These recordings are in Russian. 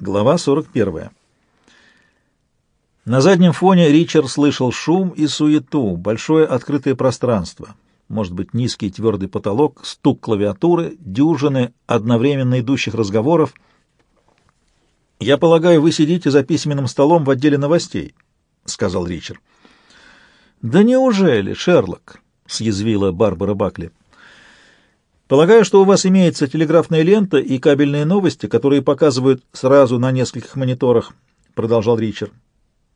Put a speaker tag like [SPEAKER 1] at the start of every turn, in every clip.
[SPEAKER 1] Глава 41. На заднем фоне Ричард слышал шум и суету, большое открытое пространство, может быть, низкий твердый потолок, стук клавиатуры, дюжины одновременно идущих разговоров. «Я полагаю, вы сидите за письменным столом в отделе новостей», — сказал Ричард. «Да неужели, Шерлок?» — съязвила Барбара Бакли. Полагаю, что у вас имеется телеграфная лента и кабельные новости, которые показывают сразу на нескольких мониторах, продолжал Ричард.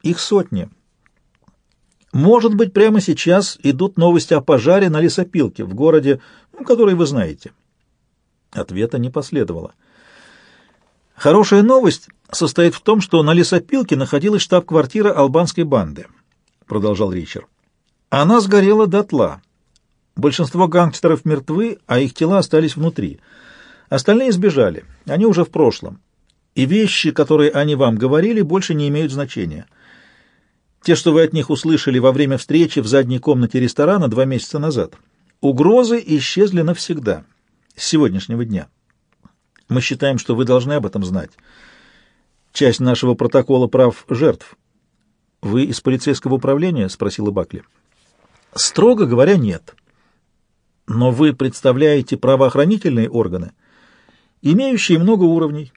[SPEAKER 1] Их сотни. Может быть, прямо сейчас идут новости о пожаре на лесопилке в городе, ну, который вы знаете. Ответа не последовало. Хорошая новость состоит в том, что на лесопилке находилась штаб-квартира албанской банды, продолжал Ричард. Она сгорела дотла. Большинство гангстеров мертвы, а их тела остались внутри. Остальные сбежали, они уже в прошлом. И вещи, которые они вам говорили, больше не имеют значения. Те, что вы от них услышали во время встречи в задней комнате ресторана два месяца назад. Угрозы исчезли навсегда, с сегодняшнего дня. Мы считаем, что вы должны об этом знать. Часть нашего протокола прав жертв. Вы из полицейского управления? — спросила Бакли. Строго говоря, нет. Но вы представляете правоохранительные органы, имеющие много уровней.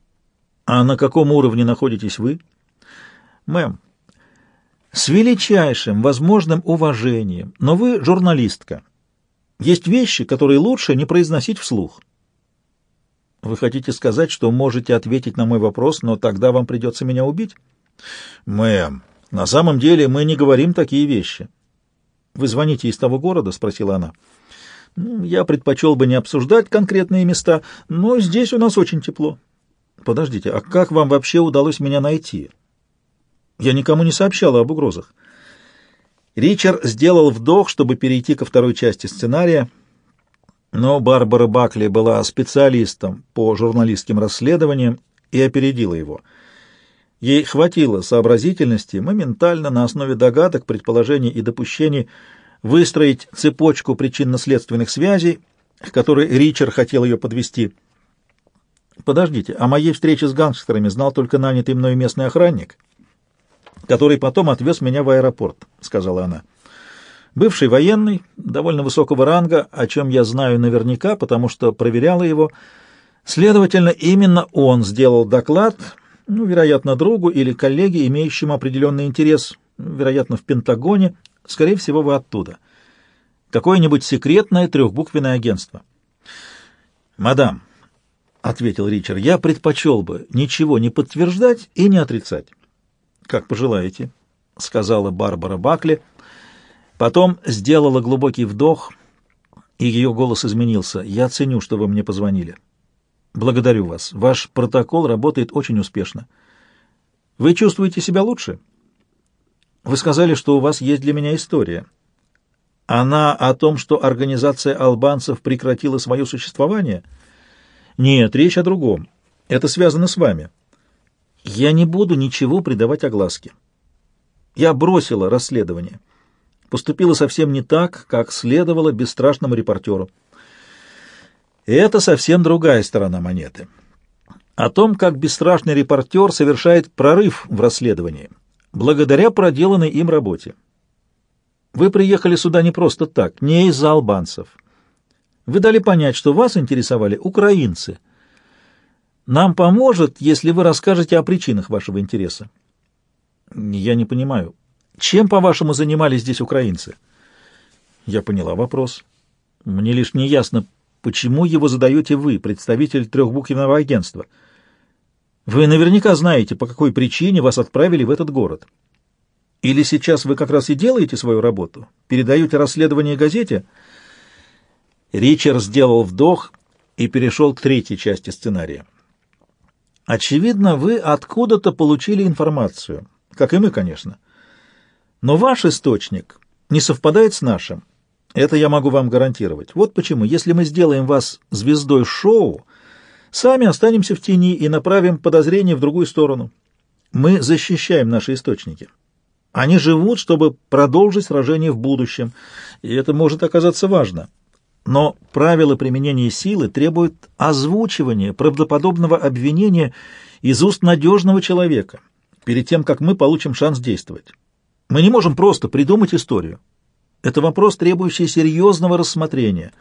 [SPEAKER 1] А на каком уровне находитесь вы? Мэм, с величайшим возможным уважением, но вы журналистка. Есть вещи, которые лучше не произносить вслух. Вы хотите сказать, что можете ответить на мой вопрос, но тогда вам придется меня убить? Мэм, на самом деле мы не говорим такие вещи. Вы звоните из того города? — спросила она. — я предпочел бы не обсуждать конкретные места, но здесь у нас очень тепло. Подождите, а как вам вообще удалось меня найти? Я никому не сообщала об угрозах. Ричард сделал вдох, чтобы перейти ко второй части сценария, но Барбара Бакли была специалистом по журналистским расследованиям и опередила его. Ей хватило сообразительности моментально на основе догадок, предположений и допущений выстроить цепочку причинно-следственных связей, к которой Ричард хотел ее подвести. Подождите, о моей встрече с гангстерами знал только нанятый мной местный охранник, который потом отвез меня в аэропорт, — сказала она. Бывший военный, довольно высокого ранга, о чем я знаю наверняка, потому что проверяла его. Следовательно, именно он сделал доклад, ну, вероятно, другу или коллеге, имеющему определенный интерес, вероятно, в Пентагоне, Скорее всего, вы оттуда. Какое-нибудь секретное трехбуквенное агентство. «Мадам», — ответил Ричард, — «я предпочел бы ничего не подтверждать и не отрицать». «Как пожелаете», — сказала Барбара Бакли. Потом сделала глубокий вдох, и ее голос изменился. «Я ценю, что вы мне позвонили. Благодарю вас. Ваш протокол работает очень успешно. Вы чувствуете себя лучше?» Вы сказали, что у вас есть для меня история. Она о том, что организация албанцев прекратила свое существование? Нет, речь о другом. Это связано с вами. Я не буду ничего придавать огласке. Я бросила расследование. Поступила совсем не так, как следовало бесстрашному репортеру. Это совсем другая сторона монеты. О том, как бесстрашный репортер совершает прорыв в расследовании – благодаря проделанной им работе. Вы приехали сюда не просто так, не из-за албанцев. Вы дали понять, что вас интересовали украинцы. Нам поможет, если вы расскажете о причинах вашего интереса. Я не понимаю. Чем, по-вашему, занимались здесь украинцы? Я поняла вопрос. Мне лишь не ясно, почему его задаете вы, представитель трехбуквенного агентства — вы наверняка знаете, по какой причине вас отправили в этот город. Или сейчас вы как раз и делаете свою работу? Передаете расследование газете?» Ричард сделал вдох и перешел к третьей части сценария. «Очевидно, вы откуда-то получили информацию, как и мы, конечно. Но ваш источник не совпадает с нашим. Это я могу вам гарантировать. Вот почему, если мы сделаем вас звездой шоу, Сами останемся в тени и направим подозрение в другую сторону. Мы защищаем наши источники. Они живут, чтобы продолжить сражение в будущем, и это может оказаться важно. Но правила применения силы требуют озвучивания правдоподобного обвинения из уст надежного человека, перед тем, как мы получим шанс действовать. Мы не можем просто придумать историю. Это вопрос, требующий серьезного рассмотрения.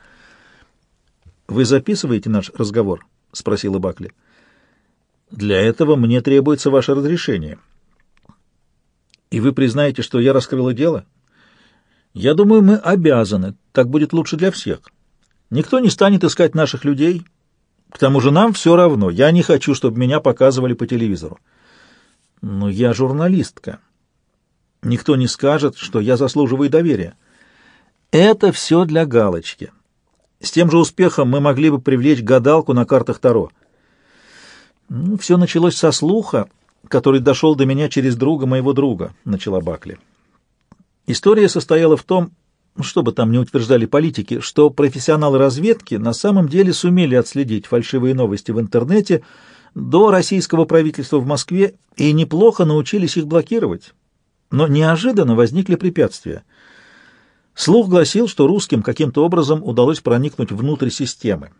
[SPEAKER 1] «Вы записываете наш разговор?» — спросила Бакли. «Для этого мне требуется ваше разрешение». «И вы признаете, что я раскрыла дело?» «Я думаю, мы обязаны. Так будет лучше для всех. Никто не станет искать наших людей. К тому же нам все равно. Я не хочу, чтобы меня показывали по телевизору». «Но я журналистка. Никто не скажет, что я заслуживаю доверия». Это все для галочки. С тем же успехом мы могли бы привлечь гадалку на картах Таро. Ну, все началось со слуха, который дошел до меня через друга моего друга, начала Бакли. История состояла в том, что бы там ни утверждали политики, что профессионалы разведки на самом деле сумели отследить фальшивые новости в интернете до российского правительства в Москве и неплохо научились их блокировать. Но неожиданно возникли препятствия — Слух гласил, что русским каким-то образом удалось проникнуть внутрь системы.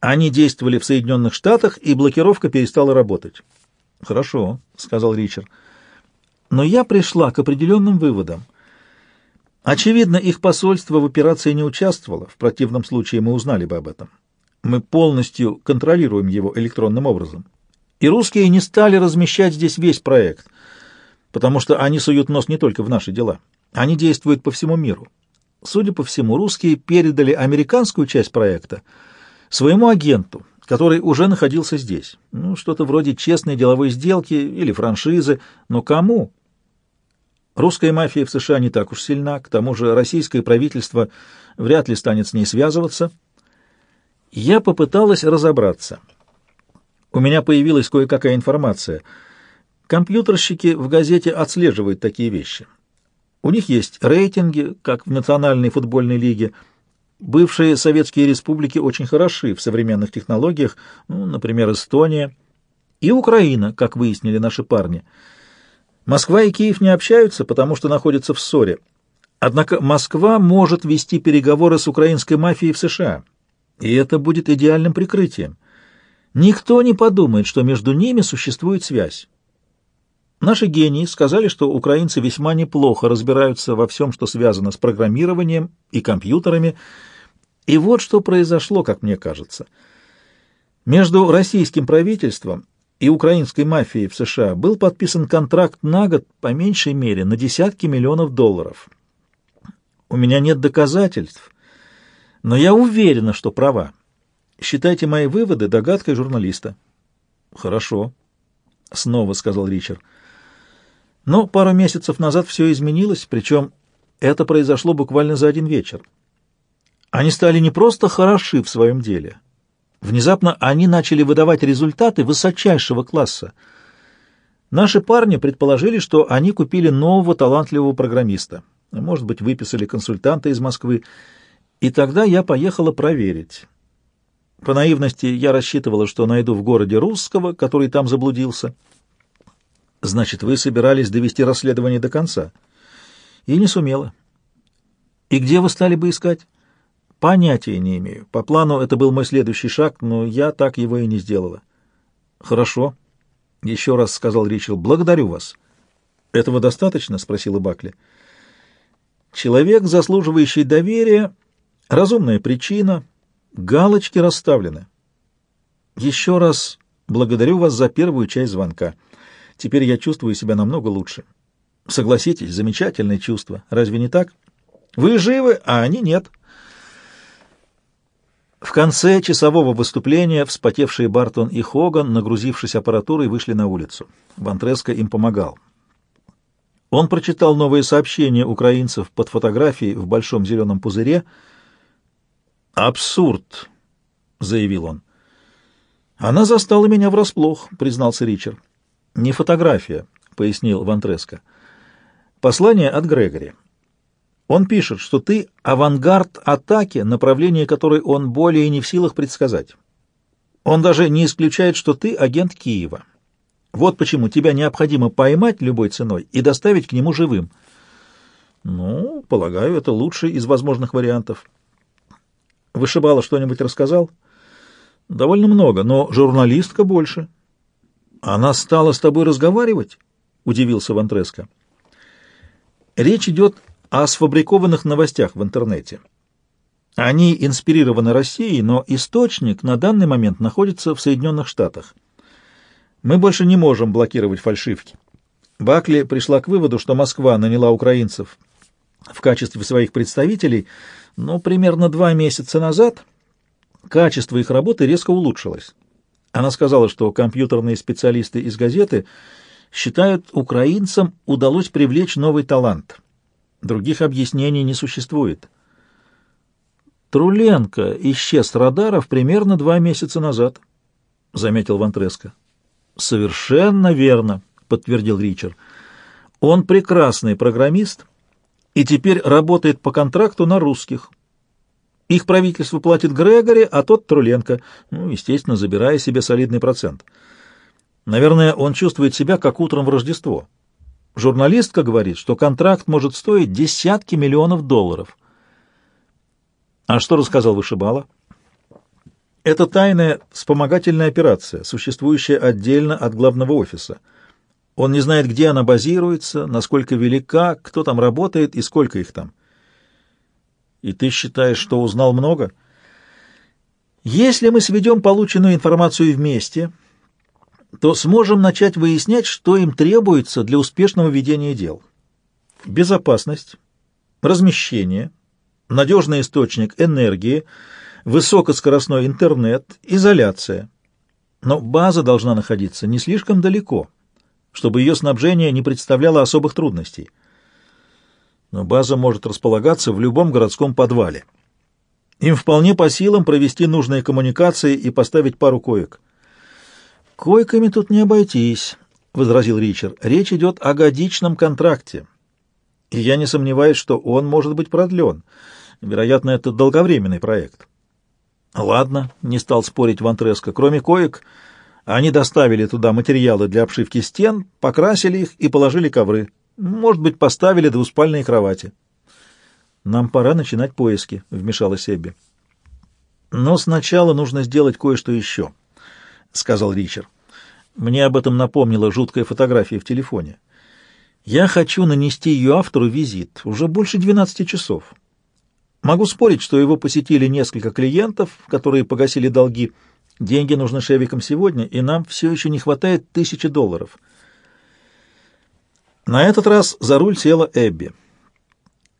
[SPEAKER 1] Они действовали в Соединенных Штатах, и блокировка перестала работать. «Хорошо», — сказал Ричард. «Но я пришла к определенным выводам. Очевидно, их посольство в операции не участвовало, в противном случае мы узнали бы об этом. Мы полностью контролируем его электронным образом. И русские не стали размещать здесь весь проект, потому что они суют нос не только в наши дела». Они действуют по всему миру. Судя по всему, русские передали американскую часть проекта своему агенту, который уже находился здесь. Ну, что-то вроде честной деловой сделки или франшизы, но кому? Русская мафия в США не так уж сильна, к тому же российское правительство вряд ли станет с ней связываться. Я попыталась разобраться. У меня появилась кое-какая информация. Компьютерщики в газете отслеживают такие вещи. У них есть рейтинги, как в Национальной футбольной лиге. Бывшие советские республики очень хороши в современных технологиях, ну, например, Эстония. И Украина, как выяснили наши парни. Москва и Киев не общаются, потому что находятся в ссоре. Однако Москва может вести переговоры с украинской мафией в США, и это будет идеальным прикрытием. Никто не подумает, что между ними существует связь. Наши гении сказали, что украинцы весьма неплохо разбираются во всем, что связано с программированием и компьютерами. И вот что произошло, как мне кажется. Между российским правительством и украинской мафией в США был подписан контракт на год по меньшей мере на десятки миллионов долларов. У меня нет доказательств, но я уверена, что права. Считайте мои выводы догадкой журналиста. Хорошо, снова сказал Ричард. Но пару месяцев назад все изменилось, причем это произошло буквально за один вечер. Они стали не просто хороши в своем деле. Внезапно они начали выдавать результаты высочайшего класса. Наши парни предположили, что они купили нового талантливого программиста. Может быть, выписали консультанта из Москвы. И тогда я поехала проверить. По наивности я рассчитывала, что найду в городе русского, который там заблудился. Значит, вы собирались довести расследование до конца. И не сумела. И где вы стали бы искать? Понятия не имею. По плану это был мой следующий шаг, но я так его и не сделала. Хорошо. Еще раз сказал Ричард. Благодарю вас. Этого достаточно? Спросила Бакли. Человек, заслуживающий доверия, разумная причина, галочки расставлены. Еще раз благодарю вас за первую часть звонка. Теперь я чувствую себя намного лучше. Согласитесь, замечательное чувство. Разве не так? Вы живы, а они нет. В конце часового выступления вспотевшие Бартон и Хоган, нагрузившись аппаратурой, вышли на улицу. Вантреско им помогал. Он прочитал новые сообщения украинцев под фотографией в большом зеленом пузыре. «Абсурд», — заявил он. «Она застала меня врасплох», — признался Ричард. «Не фотография», — пояснил Вантреско. «Послание от Грегори. Он пишет, что ты — авангард атаки, направление которой он более не в силах предсказать. Он даже не исключает, что ты агент Киева. Вот почему тебя необходимо поймать любой ценой и доставить к нему живым». «Ну, полагаю, это лучший из возможных вариантов». «Вышибало что-нибудь рассказал?» «Довольно много, но журналистка больше». «Она стала с тобой разговаривать?» — удивился Вантреско. Речь идет о сфабрикованных новостях в интернете. Они инспирированы Россией, но источник на данный момент находится в Соединенных Штатах. Мы больше не можем блокировать фальшивки. Бакли пришла к выводу, что Москва наняла украинцев в качестве своих представителей, но примерно два месяца назад качество их работы резко улучшилось. Она сказала, что компьютерные специалисты из газеты считают, украинцам удалось привлечь новый талант. Других объяснений не существует. Труленко исчез с радаров примерно два месяца назад, — заметил Вантреско. — Совершенно верно, — подтвердил Ричард. — Он прекрасный программист и теперь работает по контракту на русских. Их правительство платит Грегори, а тот Труленко, ну, естественно, забирая себе солидный процент. Наверное, он чувствует себя как утром в Рождество. Журналистка говорит, что контракт может стоить десятки миллионов долларов — а что рассказал Вышибала? Это тайная вспомогательная операция, существующая отдельно от главного офиса. Он не знает, где она базируется, насколько велика, кто там работает и сколько их там. И ты считаешь, что узнал много? Если мы сведем полученную информацию вместе, то сможем начать выяснять, что им требуется для успешного ведения дел. Безопасность, размещение, надежный источник энергии, высокоскоростной интернет, изоляция. Но база должна находиться не слишком далеко, чтобы ее снабжение не представляло особых трудностей. Но база может располагаться в любом городском подвале. Им вполне по силам провести нужные коммуникации и поставить пару коек. «Койками тут не обойтись», — возразил Ричард. «Речь идет о годичном контракте, и я не сомневаюсь, что он может быть продлен». Вероятно, это долговременный проект. Ладно, не стал спорить Вантреско. Кроме коек, они доставили туда материалы для обшивки стен, покрасили их и положили ковры. Может быть, поставили двуспальные кровати. Нам пора начинать поиски, вмешалась Эбби. Но сначала нужно сделать кое-что еще, сказал Ричард. Мне об этом напомнила жуткая фотография в телефоне. Я хочу нанести ее автору визит. Уже больше двенадцати часов. Могу спорить, что его посетили несколько клиентов, которые погасили долги. Деньги нужны Шевикам сегодня, и нам все еще не хватает тысячи долларов. На этот раз за руль села Эбби.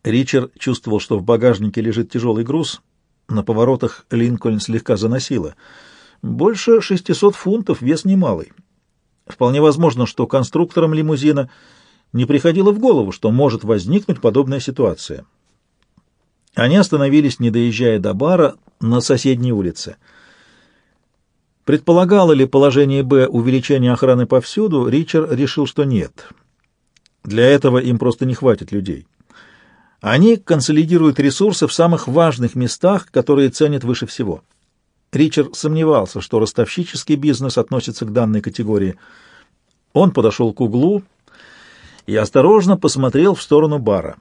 [SPEAKER 1] Ричард чувствовал, что в багажнике лежит тяжелый груз. На поворотах Линкольн слегка заносило. Больше 600 фунтов, вес немалый. Вполне возможно, что конструкторам лимузина не приходило в голову, что может возникнуть подобная ситуация. Они остановились, не доезжая до бара, на соседней улице. Предполагало ли положение «Б» увеличение охраны повсюду, Ричард решил, что нет. Для этого им просто не хватит людей. Они консолидируют ресурсы в самых важных местах, которые ценят выше всего. Ричард сомневался, что ростовщический бизнес относится к данной категории. Он подошел к углу и осторожно посмотрел в сторону бара.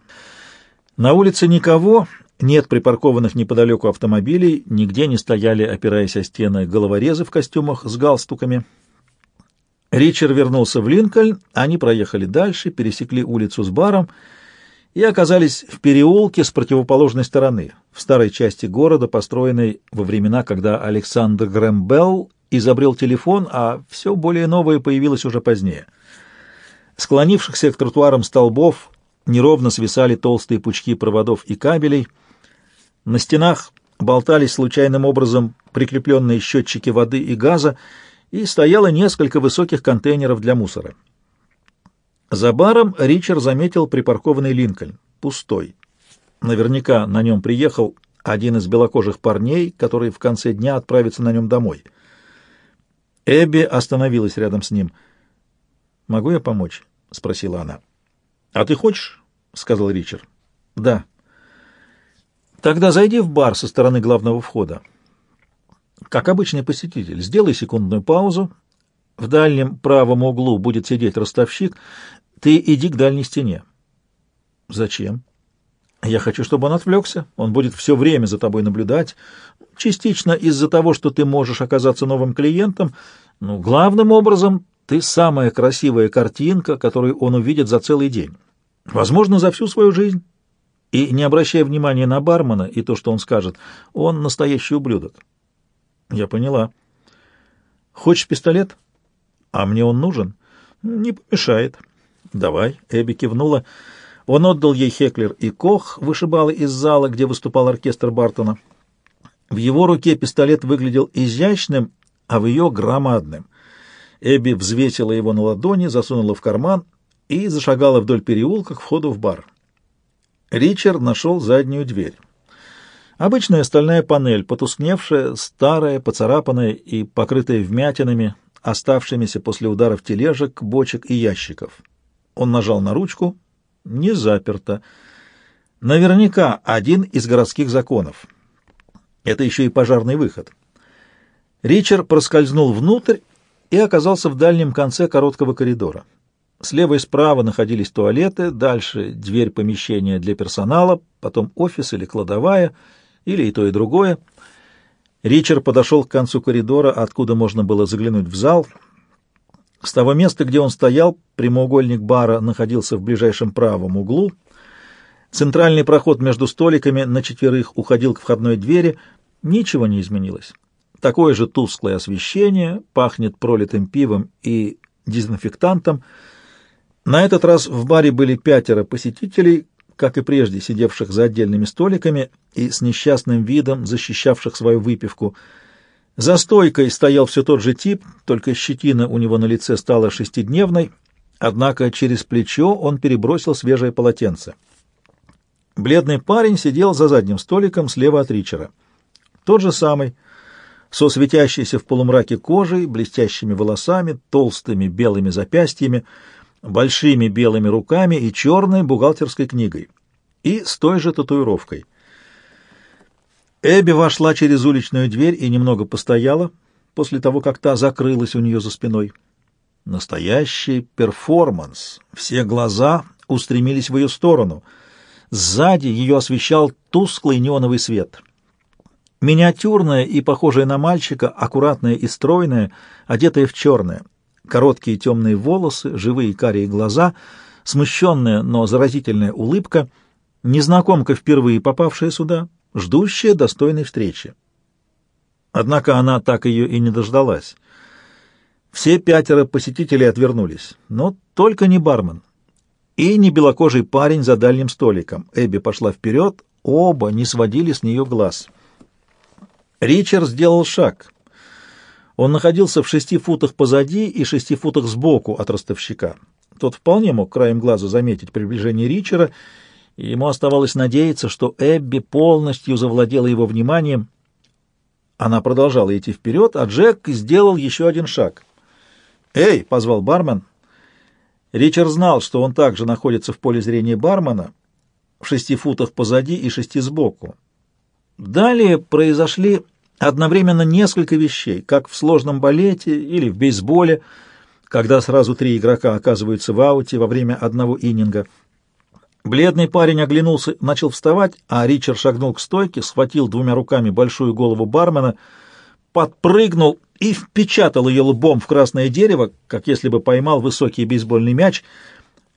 [SPEAKER 1] На улице никого, нет припаркованных неподалеку автомобилей, нигде не стояли, опираясь о стены, головорезы в костюмах с галстуками. Ричард вернулся в Линкольн, они проехали дальше, пересекли улицу с баром и оказались в переулке с противоположной стороны, в старой части города, построенной во времена, когда Александр Грэмбелл изобрел телефон, а все более новое появилось уже позднее. Склонившихся к тротуарам столбов неровно свисали толстые пучки проводов и кабелей — на стенах болтались случайным образом прикрепленные счетчики воды и газа, и стояло несколько высоких контейнеров для мусора. За баром Ричард заметил припаркованный Линкольн, пустой. Наверняка на нем приехал один из белокожих парней, который в конце дня отправится на нем домой. Эбби остановилась рядом с ним. «Могу я помочь?» — спросила она. «А ты хочешь?» — сказал Ричард. «Да». Тогда зайди в бар со стороны главного входа. Как обычный посетитель, сделай секундную паузу. В дальнем правом углу будет сидеть ростовщик. Ты иди к дальней стене. Зачем? Я хочу, чтобы он отвлекся. Он будет все время за тобой наблюдать. Частично из-за того, что ты можешь оказаться новым клиентом. Ну, главным образом, Ты самая красивая картинка, которую он увидит за целый день. Возможно, за всю свою жизнь. И не обращая внимания на бармена и то, что он скажет, он настоящий ублюдок. Я поняла. Хочешь пистолет? А мне он нужен? Не помешает. Давай. Эбби кивнула. Он отдал ей Хеклер и Кох, вышибалы из зала, где выступал оркестр Бартона. В его руке пистолет выглядел изящным, а в ее — громадным. Эбби взвесила его на ладони, засунула в карман и зашагала вдоль переулка к входу в бар. Ричард нашел заднюю дверь. Обычная стальная панель, потускневшая, старая, поцарапанная и покрытая вмятинами, оставшимися после ударов тележек, бочек и ящиков. Он нажал на ручку, не заперто. Наверняка один из городских законов. Это еще и пожарный выход. Ричард проскользнул внутрь и оказался в дальнем конце короткого коридора. Слева и справа находились туалеты, дальше дверь помещения для персонала, потом офис или кладовая, или и то, и другое. Ричард подошел к концу коридора, откуда можно было заглянуть в зал — с того места, где он стоял, прямоугольник бара находился в ближайшем правом углу. Центральный проход между столиками на четверых уходил к входной двери. Ничего не изменилось. Такое же тусклое освещение, пахнет пролитым пивом и дезинфектантом. На этот раз в баре были пятеро посетителей, как и прежде, сидевших за отдельными столиками и с несчастным видом защищавших свою выпивку – за стойкой стоял все тот же тип, только щетина у него на лице стала шестидневной, однако через плечо он перебросил свежее полотенце. Бледный парень сидел за задним столиком слева от Ричера. Тот же самый, со светящейся в полумраке кожей, блестящими волосами, толстыми белыми запястьями, большими белыми руками и черной бухгалтерской книгой. И с той же татуировкой — Эбби вошла через уличную дверь и немного постояла, после того, как та закрылась у нее за спиной. Настоящий перформанс. Все глаза устремились в ее сторону. Сзади ее освещал тусклый неоновый свет. Миниатюрная и похожая на мальчика, аккуратная и стройная, одетая в черное. Короткие темные волосы, живые карие глаза, смущенная, но заразительная улыбка. Незнакомка, впервые попавшая сюда, ждущая достойной встречи. Однако она так ее и не дождалась. Все пятеро посетителей отвернулись, но только не бармен и не белокожий парень за дальним столиком. Эбби пошла вперед, оба не сводили с нее глаз. Ричард сделал шаг. Он находился в шести футах позади и шести футах сбоку от ростовщика. Тот вполне мог краем глаза заметить приближение Ричера и ему оставалось надеяться, что Эбби полностью завладела его вниманием. Она продолжала идти вперед, а Джек сделал еще один шаг. «Эй!» — позвал бармен. Ричард знал, что он также находится в поле зрения бармена, в шести футах позади и шести сбоку. Далее произошли одновременно несколько вещей, как в сложном балете или в бейсболе, когда сразу три игрока оказываются в ауте во время одного иннинга — Бледный парень оглянулся, начал вставать, а Ричард шагнул к стойке, схватил двумя руками большую голову бармена, подпрыгнул и впечатал ее лбом в красное дерево, как если бы поймал высокий бейсбольный мяч.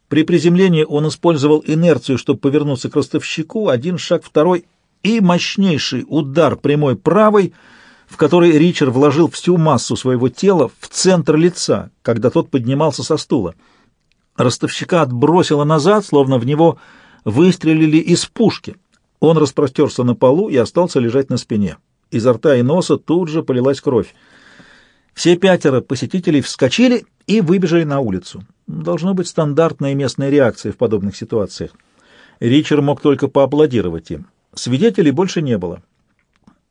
[SPEAKER 1] При приземлении он использовал инерцию, чтобы повернуться к ростовщику, один шаг, второй и мощнейший удар прямой правой, в который Ричард вложил всю массу своего тела в центр лица, когда тот поднимался со стула. Ростовщика отбросило назад, словно в него выстрелили из пушки. Он распростерся на полу и остался лежать на спине. Изо рта и носа тут же полилась кровь. Все пятеро посетителей вскочили и выбежали на улицу. Должно быть стандартная местная реакция в подобных ситуациях. Ричард мог только поаплодировать им. Свидетелей больше не было.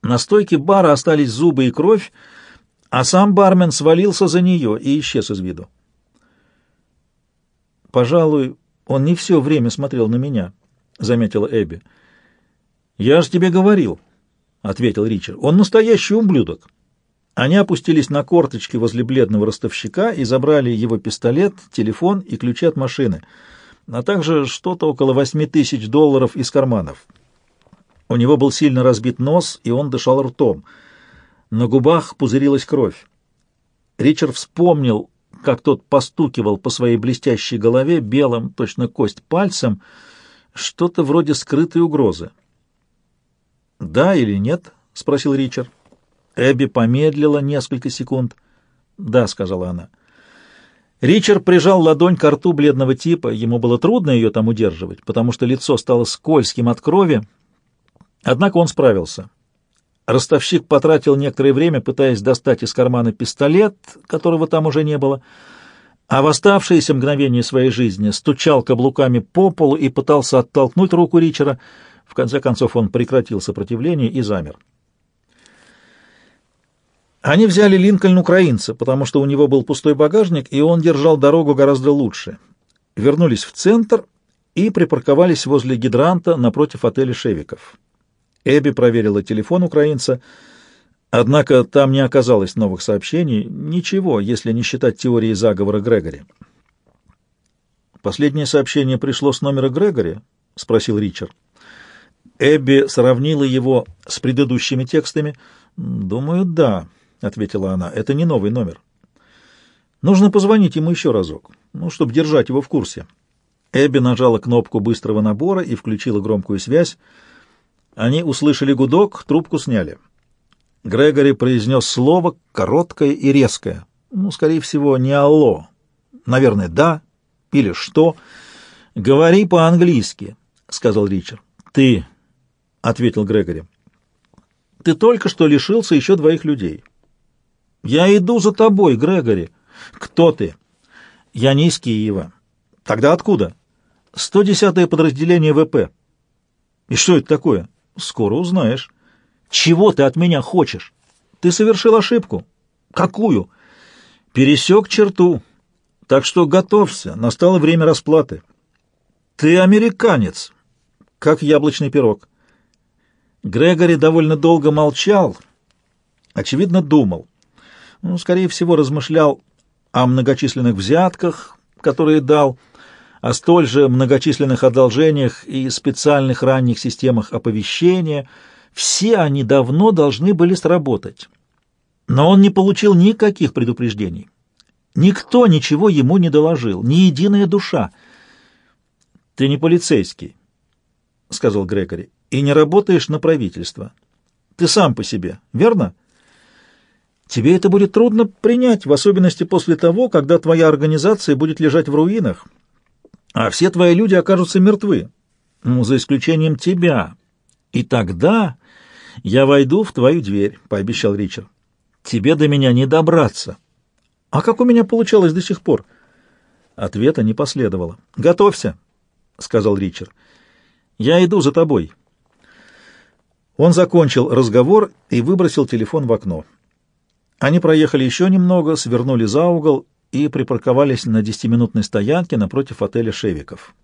[SPEAKER 1] На стойке бара остались зубы и кровь, а сам бармен свалился за нее и исчез из виду. «Пожалуй, он не все время смотрел на меня», — заметила Эбби. «Я же тебе говорил», — ответил Ричард. «Он настоящий ублюдок». Они опустились на корточки возле бледного ростовщика и забрали его пистолет, телефон и ключи от машины, а также что-то около восьми тысяч долларов из карманов. У него был сильно разбит нос, и он дышал ртом. На губах пузырилась кровь. Ричард вспомнил, как тот постукивал по своей блестящей голове белым, точно кость, пальцем, что-то вроде скрытой угрозы. «Да или нет?» — спросил Ричард. Эбби помедлила несколько секунд. «Да», — сказала она. Ричард прижал ладонь к рту бледного типа. Ему было трудно ее там удерживать, потому что лицо стало скользким от крови. Однако он справился. Ростовщик потратил некоторое время, пытаясь достать из кармана пистолет, которого там уже не было, а в оставшиеся мгновения своей жизни стучал каблуками по полу и пытался оттолкнуть руку Ричера. В конце концов он прекратил сопротивление и замер. Они взяли Линкольн украинца, потому что у него был пустой багажник, и он держал дорогу гораздо лучше. Вернулись в центр и припарковались возле гидранта напротив отеля «Шевиков». Эбби проверила телефон украинца, однако там не оказалось новых сообщений, ничего, если не считать теории заговора Грегори. «Последнее сообщение пришло с номера Грегори?» — спросил Ричард. Эбби сравнила его с предыдущими текстами. «Думаю, да», — ответила она. «Это не новый номер. Нужно позвонить ему еще разок, ну, чтобы держать его в курсе». Эбби нажала кнопку быстрого набора и включила громкую связь. Они услышали гудок, трубку сняли. Грегори произнес слово короткое и резкое. Ну, скорее всего, не «алло». Наверное, «да» или «что». «Говори по-английски», — сказал Ричард. «Ты», — ответил Грегори. «Ты только что лишился еще двоих людей». «Я иду за тобой, Грегори». «Кто ты?» «Я не из Киева». «Тогда откуда?» «110-е подразделение ВП». «И что это такое?» Скоро узнаешь. Чего ты от меня хочешь? Ты совершил ошибку. Какую? Пересек черту. Так что готовься, настало время расплаты. Ты американец, как яблочный пирог. Грегори довольно долго молчал, очевидно, думал. Ну, скорее всего, размышлял о многочисленных взятках, которые дал, о столь же многочисленных одолжениях и специальных ранних системах оповещения. Все они давно должны были сработать. Но он не получил никаких предупреждений. Никто ничего ему не доложил, ни единая душа. «Ты не полицейский», — сказал Грегори, — «и не работаешь на правительство. Ты сам по себе, верно?» Тебе это будет трудно принять, в особенности после того, когда твоя организация будет лежать в руинах, а все твои люди окажутся мертвы, ну, за исключением тебя. И тогда я войду в твою дверь, — пообещал Ричард. Тебе до меня не добраться. А как у меня получалось до сих пор? Ответа не последовало. Готовься, — сказал Ричард. Я иду за тобой. Он закончил разговор и выбросил телефон в окно. Они проехали еще немного, свернули за угол и припарковались на десятиминутной стоянке напротив отеля «Шевиков».